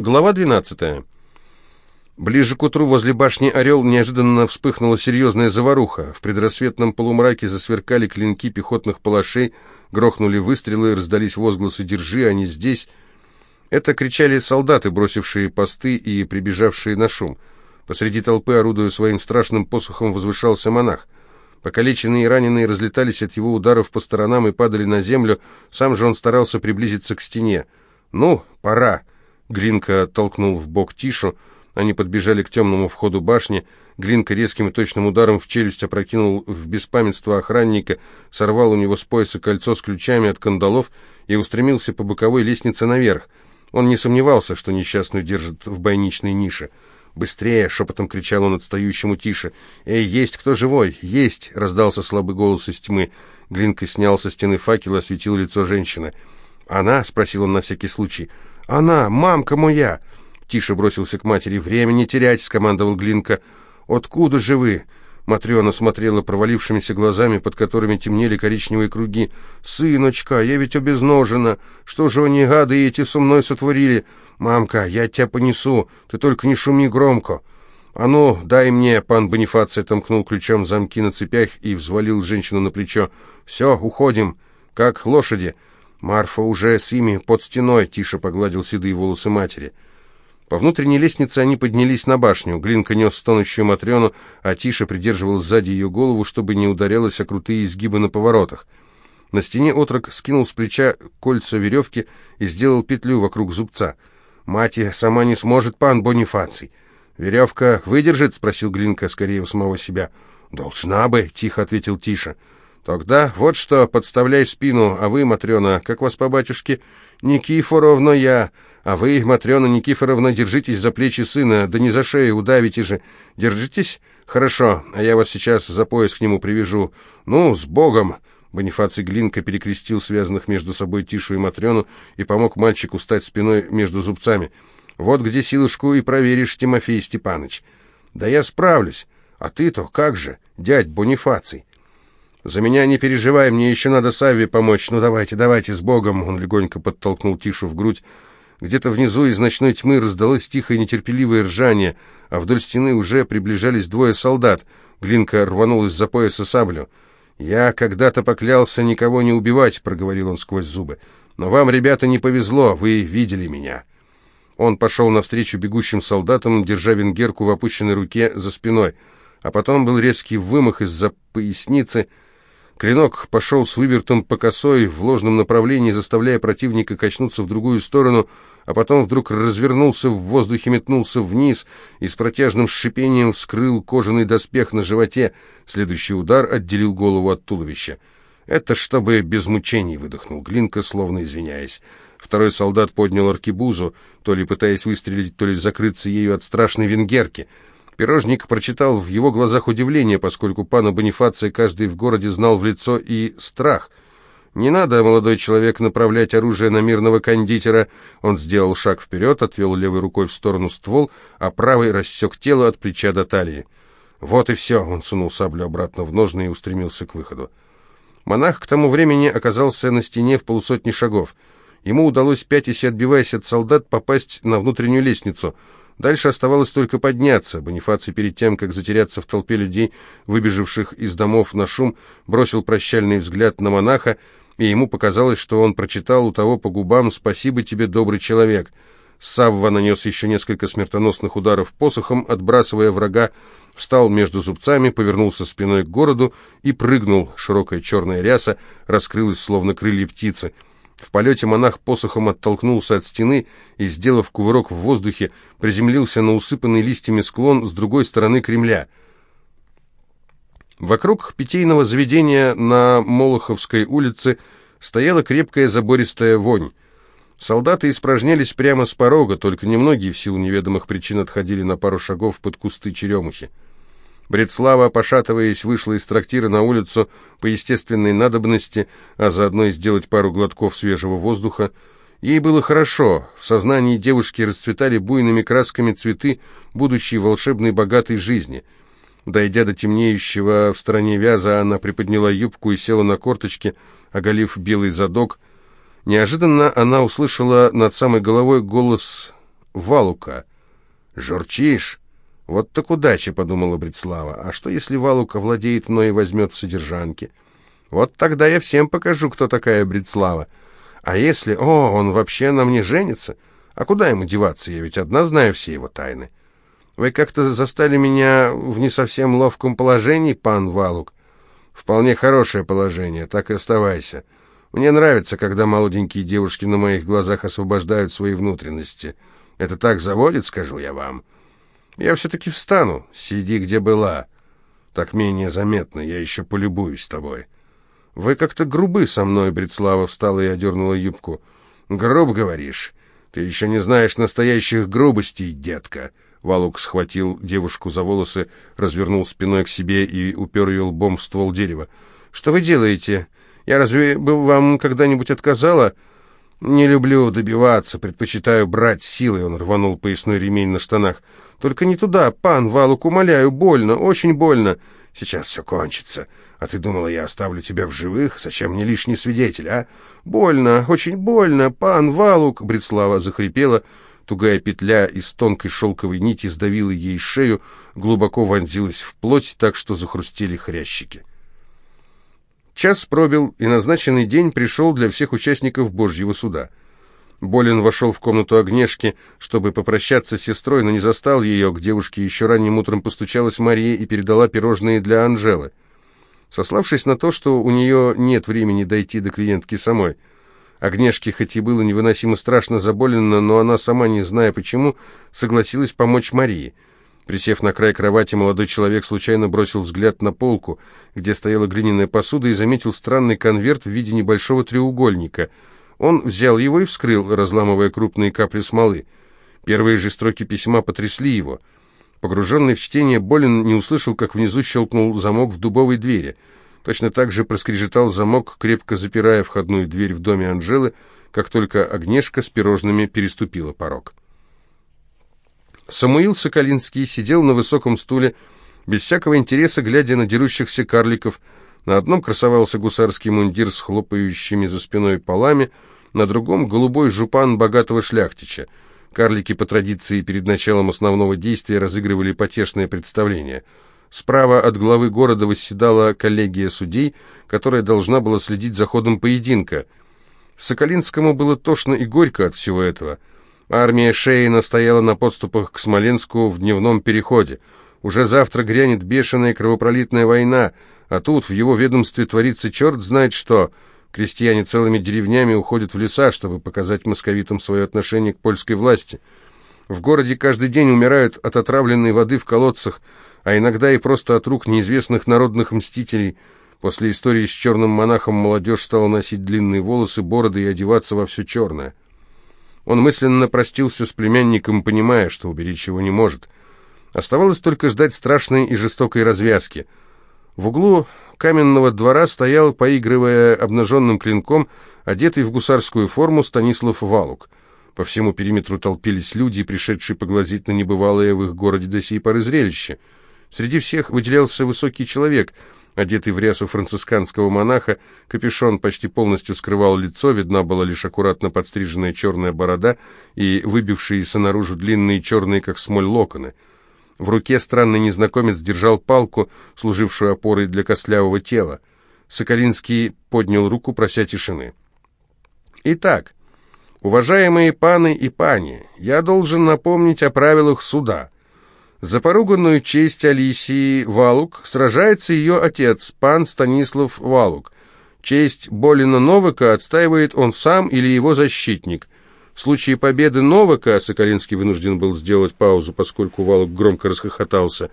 Глава 12. Ближе к утру возле башни «Орел» неожиданно вспыхнула серьезная заваруха. В предрассветном полумраке засверкали клинки пехотных палашей, грохнули выстрелы, раздались возгласы «Держи, они здесь!». Это кричали солдаты, бросившие посты и прибежавшие на шум. Посреди толпы, орудуя своим страшным посохом, возвышался монах. Покалеченные и раненые разлетались от его ударов по сторонам и падали на землю, сам же он старался приблизиться к стене. «Ну, пора!» Гринка толкнул в бок Тишу. Они подбежали к темному входу башни. Гринка резким и точным ударом в челюсть опрокинул в беспамятство охранника, сорвал у него с пояса кольцо с ключами от кандалов и устремился по боковой лестнице наверх. Он не сомневался, что несчастную держат в бойничной нише. «Быстрее!» — шепотом кричал он отстающему тише. «Эй, есть кто живой? Есть!» — раздался слабый голос из тьмы. Гринка снял со стены факел и осветил лицо женщины. «Она?» — спросил он на всякий случай. «Она! Мамка моя!» Тише бросился к матери. «Время не терять!» — скомандовал Глинка. «Откуда же вы?» Матрена смотрела провалившимися глазами, под которыми темнели коричневые круги. «Сыночка, я ведь обезножена! Что же они, гады, эти со мной сотворили? Мамка, я тебя понесу, ты только не шуми громко!» «А ну, дай мне!» — пан Бонифаций отомкнул ключом замки на цепях и взвалил женщину на плечо. «Все, уходим, как лошади!» Марфа уже с ими под стеной тише погладил седые волосы матери. По внутренней лестнице они поднялись на башню. Глинка нес стонущую Матрёну, а Тиша придерживал сзади ее голову, чтобы не ударялось о крутые изгибы на поворотах. На стене отрок скинул с плеча кольца веревки и сделал петлю вокруг зубца. «Мать сама не сможет, пан Бонифаций!» «Веревка выдержит?» — спросил Глинка скорее у самого себя. «Должна бы!» — тихо ответил Тиша. Тогда вот что, подставляй спину, а вы, Матрена, как вас по батюшке, Никифоровна я, а вы, Матрена Никифоровна, держитесь за плечи сына, да не за шею удавите же. Держитесь? Хорошо, а я вас сейчас за пояс к нему привяжу. Ну, с Богом!» Бонифаций Глинка перекрестил связанных между собой Тишу и Матрену и помог мальчику встать спиной между зубцами. «Вот где силушку и проверишь, Тимофей Степаныч». «Да я справлюсь. А ты-то как же, дядь Бонифаций?» За меня не переживай, мне еще надо Савве помочь. Ну давайте, давайте, с Богом!» Он легонько подтолкнул Тишу в грудь. Где-то внизу из ночной тьмы раздалось тихое нетерпеливое ржание, а вдоль стены уже приближались двое солдат. Глинка рванулась за пояса саблю. «Я когда-то поклялся никого не убивать», — проговорил он сквозь зубы. «Но вам, ребята, не повезло, вы видели меня». Он пошел навстречу бегущим солдатам, держа венгерку в опущенной руке за спиной, а потом был резкий вымах из-за поясницы — Клинок пошел с вывертом по косой в ложном направлении, заставляя противника качнуться в другую сторону, а потом вдруг развернулся в воздухе, метнулся вниз и с протяжным шипением вскрыл кожаный доспех на животе. Следующий удар отделил голову от туловища. «Это чтобы без мучений», — выдохнул Глинка, словно извиняясь. Второй солдат поднял аркебузу, то ли пытаясь выстрелить, то ли закрыться ею от страшной венгерки — Пирожник прочитал в его глазах удивление, поскольку пана Бонифация каждый в городе знал в лицо и страх. «Не надо, молодой человек, направлять оружие на мирного кондитера!» Он сделал шаг вперед, отвел левой рукой в сторону ствол, а правой рассек тело от плеча до талии. «Вот и все!» — он сунул саблю обратно в ножны и устремился к выходу. Монах к тому времени оказался на стене в полусотни шагов. Ему удалось, пятясь и отбиваясь от солдат, попасть на внутреннюю лестницу — Дальше оставалось только подняться. Бонифаций перед тем, как затеряться в толпе людей, выбежавших из домов на шум, бросил прощальный взгляд на монаха, и ему показалось, что он прочитал у того по губам «Спасибо тебе, добрый человек». Савва нанес еще несколько смертоносных ударов посохом, отбрасывая врага, встал между зубцами, повернулся спиной к городу и прыгнул. Широкая черная ряса раскрылась, словно крылья птицы — в полете монах посохом оттолкнулся от стены и, сделав кувырок в воздухе, приземлился на усыпанный листьями склон с другой стороны Кремля. Вокруг питейного заведения на Молоховской улице стояла крепкая забористая вонь. Солдаты испражнялись прямо с порога, только немногие в силу неведомых причин отходили на пару шагов под кусты черемухи. Бредслава, пошатываясь, вышла из трактира на улицу по естественной надобности, а заодно и сделать пару глотков свежего воздуха. Ей было хорошо, в сознании девушки расцветали буйными красками цветы будущей волшебной богатой жизни. Дойдя до темнеющего в стороне вяза, она приподняла юбку и села на корточки, оголив белый задок. Неожиданно она услышала над самой головой голос Валука. «Журчишь?» «Вот так удача», — подумала Бритслава. «А что, если Валук овладеет мной и возьмет в содержанки? Вот тогда я всем покажу, кто такая Бритслава. А если... О, он вообще на мне женится? А куда ему деваться? Я ведь одна знаю все его тайны. Вы как-то застали меня в не совсем ловком положении, пан Валук? Вполне хорошее положение, так и оставайся. Мне нравится, когда молоденькие девушки на моих глазах освобождают свои внутренности. Это так заводит, скажу я вам». Я все-таки встану. Сиди, где была. Так менее заметно. Я еще полюбуюсь тобой. Вы как-то грубы со мной, Брецлава встала и одернула юбку. Груб, говоришь? Ты еще не знаешь настоящих грубостей, детка. Валук схватил девушку за волосы, развернул спиной к себе и упер ее лбом в ствол дерева. «Что вы делаете? Я разве бы вам когда-нибудь отказала?» «Не люблю добиваться, предпочитаю брать силой», — он рванул поясной ремень на штанах. Только не туда, пан Валук, умоляю, больно, очень больно. Сейчас все кончится. А ты думала, я оставлю тебя в живых? Зачем мне лишний свидетель, а? Больно, очень больно, пан Валук, Брецлава захрипела. Тугая петля из тонкой шелковой нити сдавила ей шею, глубоко вонзилась в плоть, так что захрустели хрящики. Час пробил, и назначенный день пришел для всех участников Божьего суда — Болин вошел в комнату Огнешки, чтобы попрощаться с сестрой, но не застал ее. К девушке еще ранним утром постучалась Мария и передала пирожные для Анжелы, сославшись на то, что у нее нет времени дойти до клиентки самой. Огнешке хоть и было невыносимо страшно заболено, но она, сама не зная почему, согласилась помочь Марии. Присев на край кровати, молодой человек случайно бросил взгляд на полку, где стояла глиняная посуда, и заметил странный конверт в виде небольшого треугольника — он взял его и вскрыл, разламывая крупные капли смолы. Первые же строки письма потрясли его. Погруженный в чтение, Болин не услышал, как внизу щелкнул замок в дубовой двери. Точно так же проскрежетал замок, крепко запирая входную дверь в доме Анжелы, как только Агнешка с пирожными переступила порог. Самуил Соколинский сидел на высоком стуле, без всякого интереса глядя на дерущихся карликов. На одном красовался гусарский мундир с хлопающими за спиной полами — на другом голубой жупан богатого шляхтича. Карлики по традиции перед началом основного действия разыгрывали потешное представление. Справа от главы города восседала коллегия судей, которая должна была следить за ходом поединка. Соколинскому было тошно и горько от всего этого. Армия Шейна стояла на подступах к Смоленску в дневном переходе. Уже завтра грянет бешеная кровопролитная война, а тут в его ведомстве творится черт знает что — Крестьяне целыми деревнями уходят в леса, чтобы показать московитам свое отношение к польской власти. В городе каждый день умирают от отравленной воды в колодцах, а иногда и просто от рук неизвестных народных мстителей. После истории с черным монахом молодежь стала носить длинные волосы, бороды и одеваться во все черное. Он мысленно простился с племянником, понимая, что уберечь его не может. Оставалось только ждать страшной и жестокой развязки. В углу каменного двора стоял, поигрывая обнаженным клинком, одетый в гусарскую форму Станислав Валук. По всему периметру толпились люди, пришедшие поглазеть на небывалое в их городе до сей поры зрелище. Среди всех выделялся высокий человек, одетый в рясу францисканского монаха, капюшон почти полностью скрывал лицо, видна была лишь аккуратно подстриженная черная борода и выбившиеся наружу длинные черные, как смоль, локоны — в руке странный незнакомец держал палку, служившую опорой для костлявого тела. Соколинский поднял руку, прося тишины. «Итак, уважаемые паны и пани, я должен напомнить о правилах суда. За поруганную честь Алисии Валук сражается ее отец, пан Станислав Валук. Честь Болина Новика отстаивает он сам или его защитник. В случае победы Новака Соколинский вынужден был сделать паузу, поскольку Валук громко расхохотался.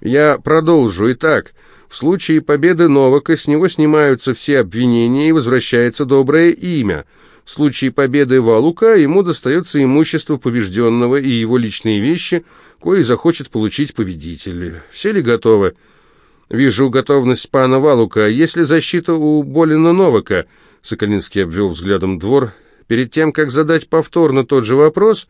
«Я продолжу. Итак, в случае победы Новака с него снимаются все обвинения и возвращается доброе имя. В случае победы Валука ему достается имущество побежденного и его личные вещи, кое захочет получить победитель. Все ли готовы?» «Вижу готовность пана Валука. ли защита у Болина Новака?» Соколинский обвел взглядом двор. Перед тем, как задать повторно тот же вопрос,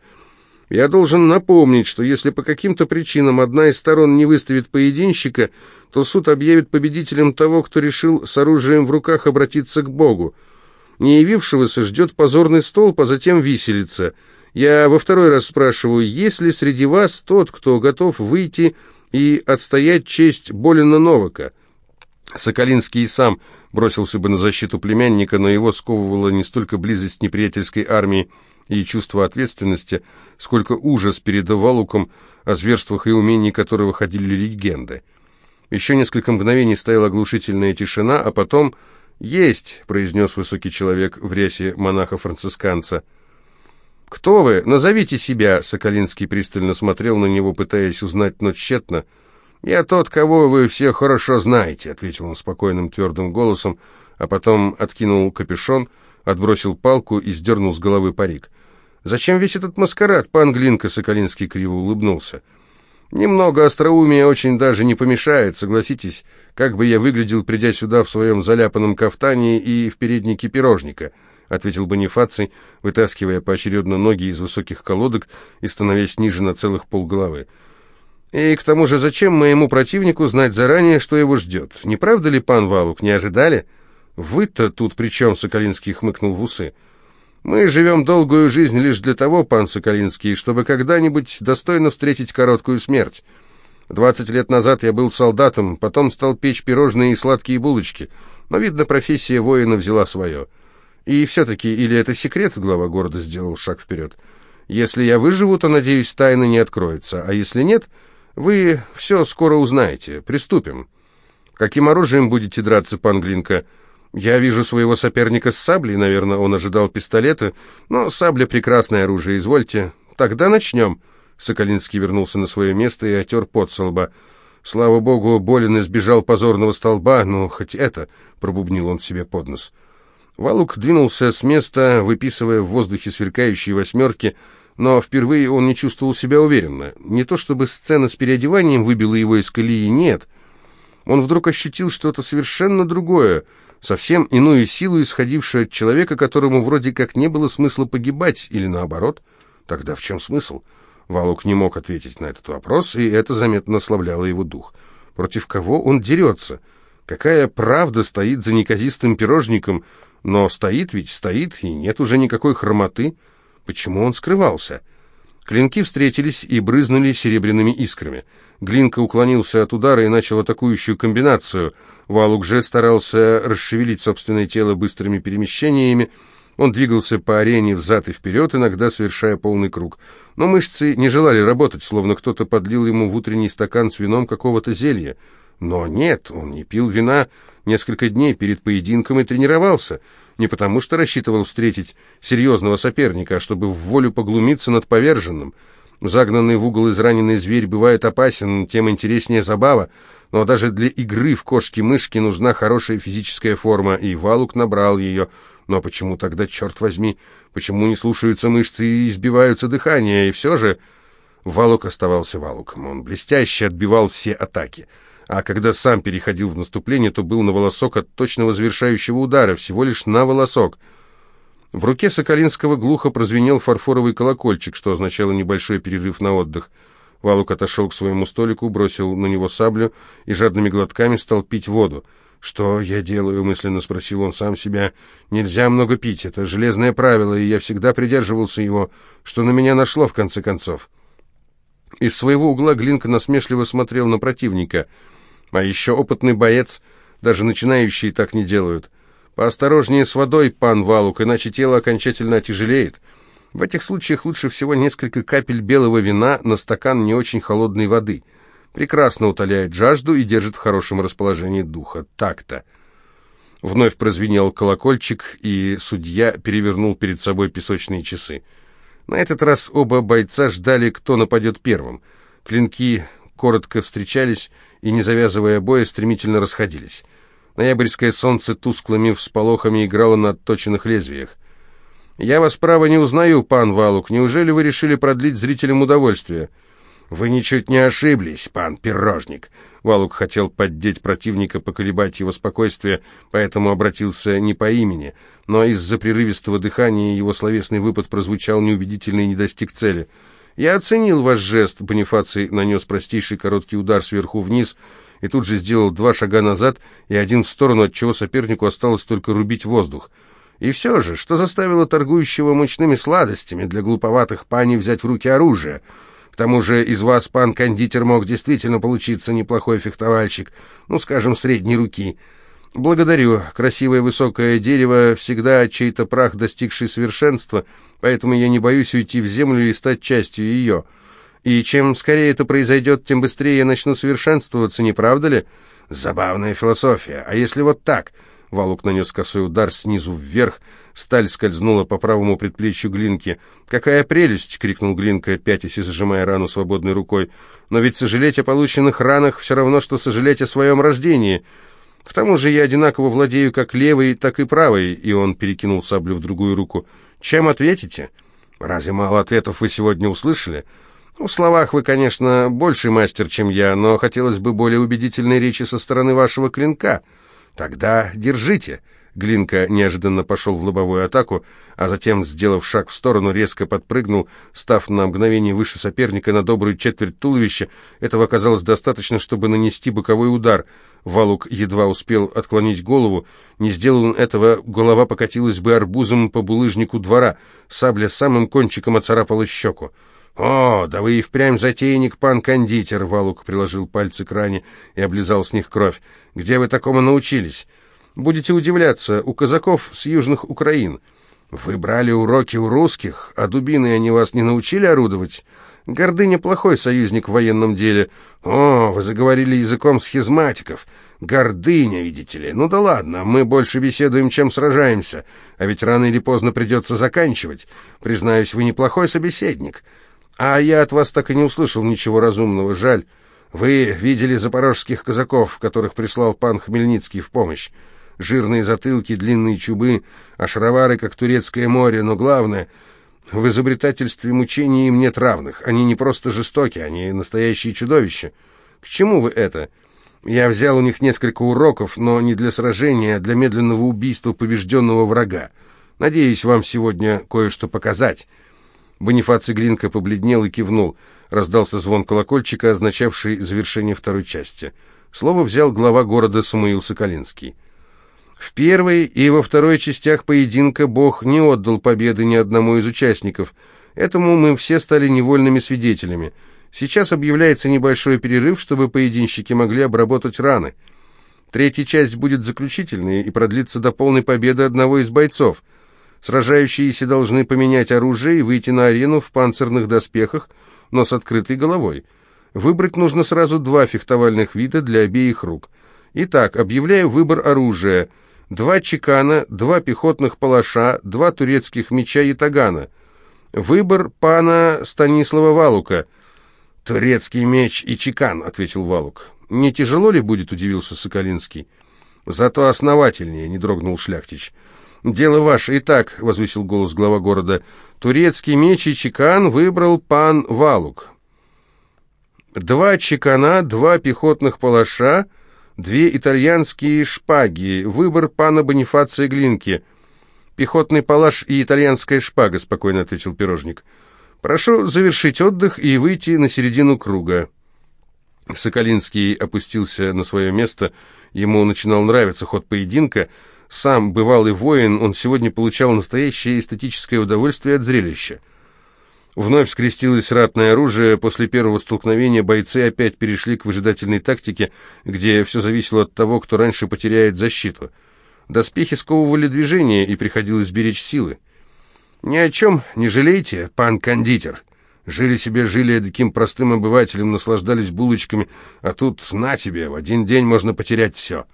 я должен напомнить, что если по каким-то причинам одна из сторон не выставит поединщика, то суд объявит победителем того, кто решил с оружием в руках обратиться к Богу. Не явившегося ждет позорный столб, а затем виселица. Я во второй раз спрашиваю, есть ли среди вас тот, кто готов выйти и отстоять честь Болина Новака?» Соколинский и сам бросился бы на защиту племянника, но его сковывала не столько близость неприятельской армии и чувство ответственности, сколько ужас перед Валуком, о зверствах и умении которого ходили легенды. Еще несколько мгновений стояла оглушительная тишина, а потом «Есть!» — произнес высокий человек в рясе монаха-францисканца. «Кто вы? Назовите себя!» — Соколинский пристально смотрел на него, пытаясь узнать, но тщетно — «Я тот, кого вы все хорошо знаете», — ответил он спокойным твердым голосом, а потом откинул капюшон, отбросил палку и сдернул с головы парик. «Зачем весь этот маскарад?» — пан Глинка Соколинский криво улыбнулся. «Немного остроумия очень даже не помешает, согласитесь, как бы я выглядел, придя сюда в своем заляпанном кафтане и в переднике пирожника», — ответил Бонифаций, вытаскивая поочередно ноги из высоких колодок и становясь ниже на целых полголовы. И к тому же, зачем моему противнику знать заранее, что его ждет? Не правда ли, пан Валук, не ожидали? Вы-то тут при чем, Соколинский хмыкнул в усы. Мы живем долгую жизнь лишь для того, пан Соколинский, чтобы когда-нибудь достойно встретить короткую смерть. Двадцать лет назад я был солдатом, потом стал печь пирожные и сладкие булочки, но, видно, профессия воина взяла свое. И все-таки, или это секрет, глава города сделал шаг вперед. Если я выживу, то, надеюсь, тайна не откроется, а если нет, вы все скоро узнаете. Приступим. Каким оружием будете драться, пан Глинка? Я вижу своего соперника с саблей, наверное, он ожидал пистолета, но сабля — прекрасное оружие, извольте. Тогда начнем. Соколинский вернулся на свое место и отер пот со лба. Слава богу, Болин избежал позорного столба, но хоть это, — пробубнил он себе под нос. Валук двинулся с места, выписывая в воздухе сверкающие восьмерки — но впервые он не чувствовал себя уверенно. Не то чтобы сцена с переодеванием выбила его из колеи, нет. Он вдруг ощутил что-то совершенно другое, совсем иную силу, исходившую от человека, которому вроде как не было смысла погибать, или наоборот. Тогда в чем смысл? Валук не мог ответить на этот вопрос, и это заметно ослабляло его дух. Против кого он дерется? Какая правда стоит за неказистым пирожником? Но стоит ведь, стоит, и нет уже никакой хромоты. Почему он скрывался? Клинки встретились и брызнули серебряными искрами. Глинка уклонился от удара и начал атакующую комбинацию. Валук же старался расшевелить собственное тело быстрыми перемещениями. Он двигался по арене взад и вперед, иногда совершая полный круг. Но мышцы не желали работать, словно кто-то подлил ему в утренний стакан с вином какого-то зелья. Но нет, он не пил вина несколько дней перед поединком и тренировался — не потому что рассчитывал встретить серьезного соперника, а чтобы в волю поглумиться над поверженным. Загнанный в угол израненный зверь бывает опасен, тем интереснее забава, но даже для игры в кошки-мышки нужна хорошая физическая форма, и Валук набрал ее. Но почему тогда, черт возьми, почему не слушаются мышцы и избиваются дыхание, и все же... Валук оставался Валуком, он блестяще отбивал все атаки — а когда сам переходил в наступление, то был на волосок от точного завершающего удара, всего лишь на волосок. В руке Соколинского глухо прозвенел фарфоровый колокольчик, что означало небольшой перерыв на отдых. Валук отошел к своему столику, бросил на него саблю и жадными глотками стал пить воду. «Что я делаю?» — мысленно спросил он сам себя. «Нельзя много пить, это железное правило, и я всегда придерживался его, что на меня нашло в конце концов». Из своего угла Глинка насмешливо смотрел на противника — а еще опытный боец, даже начинающие так не делают. Поосторожнее с водой, пан Валук, иначе тело окончательно отяжелеет. В этих случаях лучше всего несколько капель белого вина на стакан не очень холодной воды. Прекрасно утоляет жажду и держит в хорошем расположении духа. Так-то. Вновь прозвенел колокольчик, и судья перевернул перед собой песочные часы. На этот раз оба бойца ждали, кто нападет первым. Клинки коротко встречались и, не завязывая боя, стремительно расходились. Ноябрьское солнце тусклыми всполохами играло на отточенных лезвиях. «Я вас, право, не узнаю, пан Валук. Неужели вы решили продлить зрителям удовольствие?» «Вы ничуть не ошиблись, пан Пирожник!» Валук хотел поддеть противника, поколебать его спокойствие, поэтому обратился не по имени, но из-за прерывистого дыхания его словесный выпад прозвучал неубедительно и не достиг цели – «Я оценил ваш жест», — Бонифаций нанес простейший короткий удар сверху вниз и тут же сделал два шага назад и один в сторону, от чего сопернику осталось только рубить воздух. И все же, что заставило торгующего мучными сладостями для глуповатых пани взять в руки оружие? К тому же из вас, пан-кондитер, мог действительно получиться неплохой фехтовальщик, ну, скажем, средней руки». Благодарю. Красивое высокое дерево всегда чей-то прах, достигший совершенства, поэтому я не боюсь уйти в землю и стать частью ее. И чем скорее это произойдет, тем быстрее я начну совершенствоваться, не правда ли? Забавная философия. А если вот так? Валук нанес косой удар снизу вверх, сталь скользнула по правому предплечью Глинки. «Какая прелесть!» — крикнул Глинка, пятясь и зажимая рану свободной рукой. «Но ведь сожалеть о полученных ранах все равно, что сожалеть о своем рождении!» К тому же я одинаково владею как левой, так и правой, и он перекинул саблю в другую руку. Чем ответите? Разве мало ответов вы сегодня услышали? Ну, в словах вы, конечно, больше мастер, чем я, но хотелось бы более убедительной речи со стороны вашего клинка. Тогда держите. Глинка неожиданно пошел в лобовую атаку, а затем, сделав шаг в сторону, резко подпрыгнул, став на мгновение выше соперника на добрую четверть туловища. Этого оказалось достаточно, чтобы нанести боковой удар. Валук едва успел отклонить голову. Не сделал он этого, голова покатилась бы арбузом по булыжнику двора. Сабля самым кончиком оцарапала щеку. «О, да вы и впрямь затейник, пан-кондитер!» Валук приложил пальцы к ране и облизал с них кровь. «Где вы такому научились?» Будете удивляться, у казаков с южных Украин. Вы брали уроки у русских, а дубины они вас не научили орудовать? Гордыня плохой союзник в военном деле. О, вы заговорили языком схизматиков. Гордыня, видите ли. Ну да ладно, мы больше беседуем, чем сражаемся. А ведь рано или поздно придется заканчивать. Признаюсь, вы неплохой собеседник. А я от вас так и не услышал ничего разумного, жаль. Вы видели запорожских казаков, которых прислал пан Хмельницкий в помощь жирные затылки, длинные чубы, а ашравары, как турецкое море, но главное, в изобретательстве мучений им нет равных. Они не просто жестоки, они настоящие чудовища. К чему вы это? Я взял у них несколько уроков, но не для сражения, а для медленного убийства побежденного врага. Надеюсь, вам сегодня кое-что показать». Бонифаций Глинка побледнел и кивнул. Раздался звон колокольчика, означавший завершение второй части. Слово взял глава города Самуил Соколинский. В первой и во второй частях поединка Бог не отдал победы ни одному из участников. Этому мы все стали невольными свидетелями. Сейчас объявляется небольшой перерыв, чтобы поединщики могли обработать раны. Третья часть будет заключительной и продлится до полной победы одного из бойцов. Сражающиеся должны поменять оружие и выйти на арену в панцирных доспехах, но с открытой головой. Выбрать нужно сразу два фехтовальных вида для обеих рук. Итак, объявляю выбор оружия – два чекана, два пехотных палаша, два турецких меча и тагана. Выбор пана Станислава Валука. «Турецкий меч и чекан», — ответил Валук. «Не тяжело ли будет?» — удивился Соколинский. «Зато основательнее», — не дрогнул Шляхтич. «Дело ваше. Итак», — возвысил голос глава города, — «турецкий меч и чекан выбрал пан Валук». «Два чекана, два пехотных палаша...» две итальянские шпаги, выбор пана Бонифации Глинки. «Пехотный палаш и итальянская шпага», — спокойно ответил пирожник. «Прошу завершить отдых и выйти на середину круга». Соколинский опустился на свое место. Ему начинал нравиться ход поединка. Сам бывалый воин, он сегодня получал настоящее эстетическое удовольствие от зрелища. Вновь скрестилось ратное оружие, после первого столкновения бойцы опять перешли к выжидательной тактике, где все зависело от того, кто раньше потеряет защиту. Доспехи сковывали движение, и приходилось беречь силы. «Ни о чем не жалейте, пан кондитер. Жили себе, жили таким простым обывателем, наслаждались булочками, а тут на тебе, в один день можно потерять все».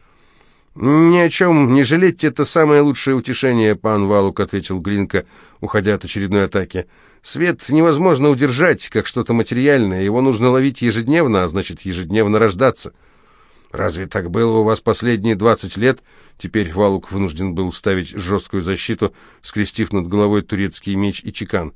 «Ни о чем не жалеть, это самое лучшее утешение, пан Валук», — ответил Глинка, уходя от очередной атаки. «Свет невозможно удержать, как что-то материальное. Его нужно ловить ежедневно, а значит, ежедневно рождаться». «Разве так было у вас последние двадцать лет?» Теперь Валук вынужден был ставить жесткую защиту, скрестив над головой турецкий меч и чекан.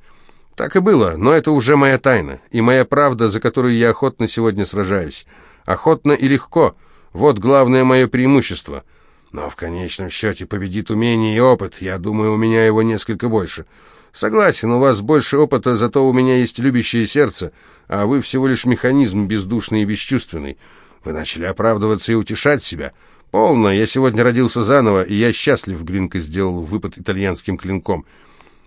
«Так и было, но это уже моя тайна, и моя правда, за которую я охотно сегодня сражаюсь. Охотно и легко». Вот главное мое преимущество. Но в конечном счете победит умение и опыт. Я думаю, у меня его несколько больше. Согласен, у вас больше опыта, зато у меня есть любящее сердце, а вы всего лишь механизм бездушный и бесчувственный. Вы начали оправдываться и утешать себя. Полно, я сегодня родился заново, и я счастлив, Гринка сделал выпад итальянским клинком.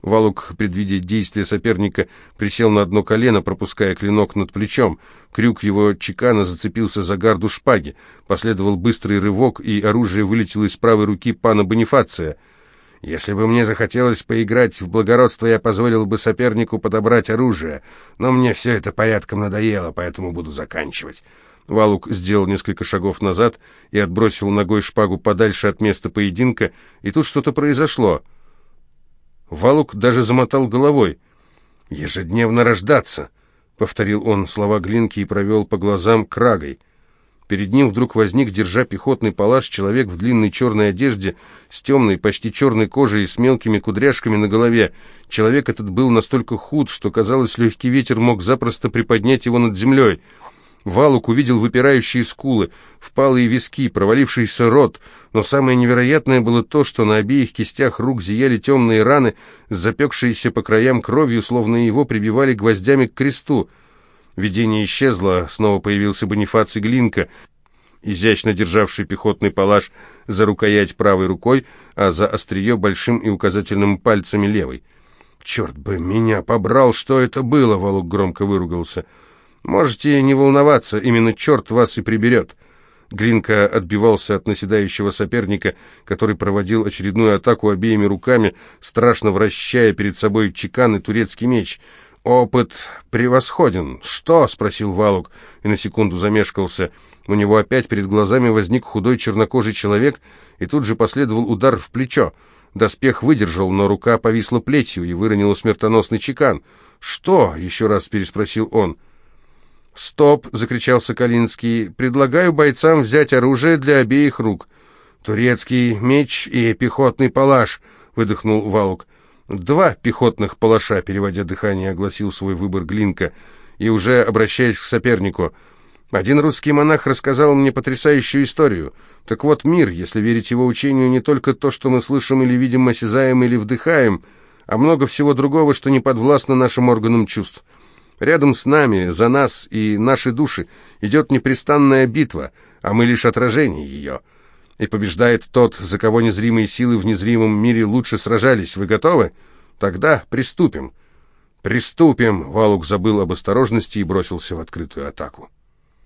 Валук, предвидя действия соперника, присел на одно колено, пропуская клинок над плечом. Крюк его чекана зацепился за гарду шпаги. Последовал быстрый рывок, и оружие вылетело из правой руки пана Бонифация. «Если бы мне захотелось поиграть в благородство, я позволил бы сопернику подобрать оружие, но мне все это порядком надоело, поэтому буду заканчивать». Валук сделал несколько шагов назад и отбросил ногой шпагу подальше от места поединка, и тут что-то произошло. Валук даже замотал головой. «Ежедневно рождаться», — повторил он слова Глинки и провел по глазам крагой. Перед ним вдруг возник, держа пехотный палаш, человек в длинной черной одежде, с темной, почти черной кожей и с мелкими кудряшками на голове. Человек этот был настолько худ, что, казалось, легкий ветер мог запросто приподнять его над землей — Валук увидел выпирающие скулы, впалые виски, провалившийся рот, но самое невероятное было то, что на обеих кистях рук зияли темные раны, запекшиеся по краям кровью, словно его прибивали гвоздями к кресту. Видение исчезло, снова появился Бонифаций Глинка, изящно державший пехотный палаш за рукоять правой рукой, а за острие большим и указательным пальцами левой. «Черт бы меня побрал, что это было!» — Валук громко выругался — Можете не волноваться, именно черт вас и приберет. Глинка отбивался от наседающего соперника, который проводил очередную атаку обеими руками, страшно вращая перед собой чекан и турецкий меч. «Опыт превосходен!» «Что?» — спросил Валук и на секунду замешкался. У него опять перед глазами возник худой чернокожий человек, и тут же последовал удар в плечо. Доспех выдержал, но рука повисла плетью и выронила смертоносный чекан. «Что?» — еще раз переспросил он. «Стоп!» — закричал Соколинский. «Предлагаю бойцам взять оружие для обеих рук». «Турецкий меч и пехотный палаш», — выдохнул Валук. «Два пехотных палаша», — переводя дыхание, огласил свой выбор Глинка, и уже обращаясь к сопернику. «Один русский монах рассказал мне потрясающую историю. Так вот, мир, если верить его учению, не только то, что мы слышим или видим, осязаем или вдыхаем, а много всего другого, что не подвластно нашим органам чувств». Рядом с нами, за нас и наши души идет непрестанная битва, а мы лишь отражение ее. И побеждает тот, за кого незримые силы в незримом мире лучше сражались. Вы готовы? Тогда приступим. Приступим! Валук забыл об осторожности и бросился в открытую атаку.